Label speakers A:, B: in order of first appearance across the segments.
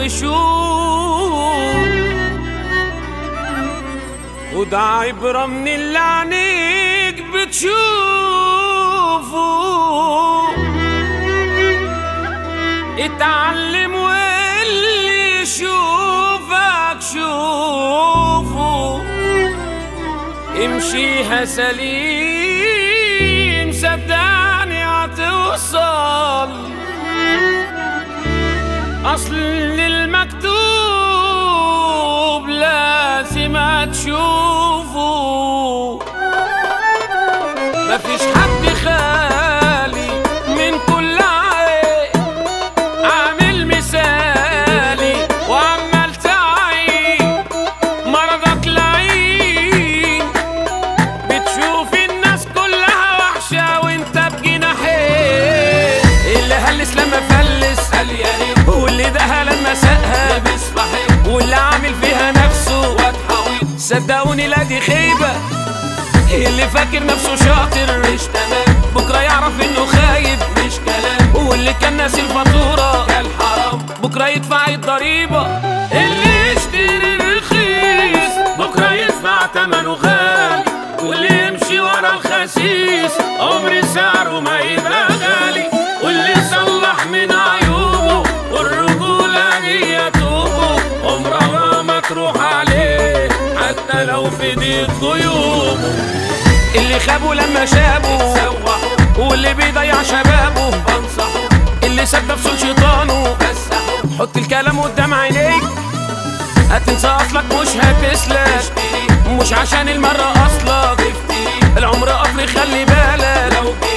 A: يشوف وده عبرة من اللي عينيك بتشوفه اتعلم واللي يشوفك شوفه امشيها سليم صدقني هتوصل أصل المكتوب لازم تشوفه. مفيش صدقوني لا دي خيبة. اللي فاكر نفسه شاطر
B: مش تمام.
A: بكرة يعرف إنه خايب
B: مش كلام.
A: واللي كان ناسي الفاتورة
B: الحرام
A: بكرة يدفع الضريبة اللي يشتري رخيص بكرة يدفع تمنه غالي واللي يمشي ورا الخسيس. عمر سعره ما يبقى لو في ضيق جيوبه اللي خابوا لما شابوا.
B: سوحوا.
A: واللي بيضيع شبابه.
B: بنصحوا
A: اللي ساب نفسه لشيطانه حط الكلام قدام عينيك. هتنسى أصلك مش هتسلك. مش عشان المرة
B: أصلك.
A: العمر قطر خلي بالك.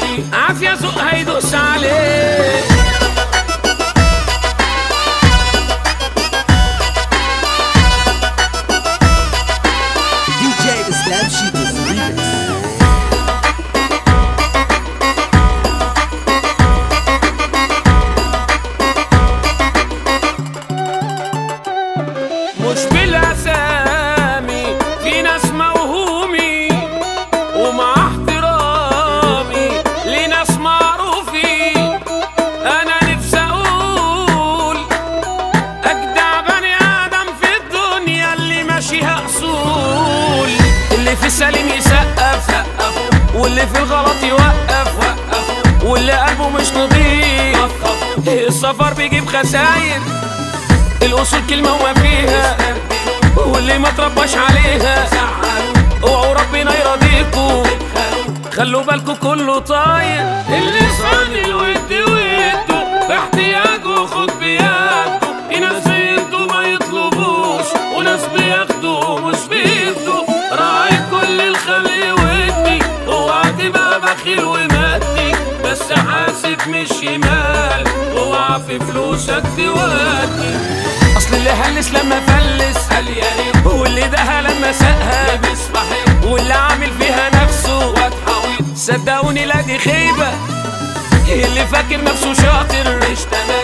A: السفر بيجيب خساير. الأصول كلمة وما فيها واللي ما ترباش عليها. أوعوا ربنا
B: ادخلوا
A: خلوا بالكوا كله طاير. اللي صان الود وده في احتياجه خد بيده حاسب مش شمال اوعى في فلوسك تودي أصل اللي هلس لما فلس
B: قال يا ريت
A: واللي دها لما سقها.
B: لابس بحب
A: واللي عامل فيها نفسه.
B: واتحويط
A: صدقوني لا دي خيبة. اللي فاكر نفسه شاطر.
B: مش تمام.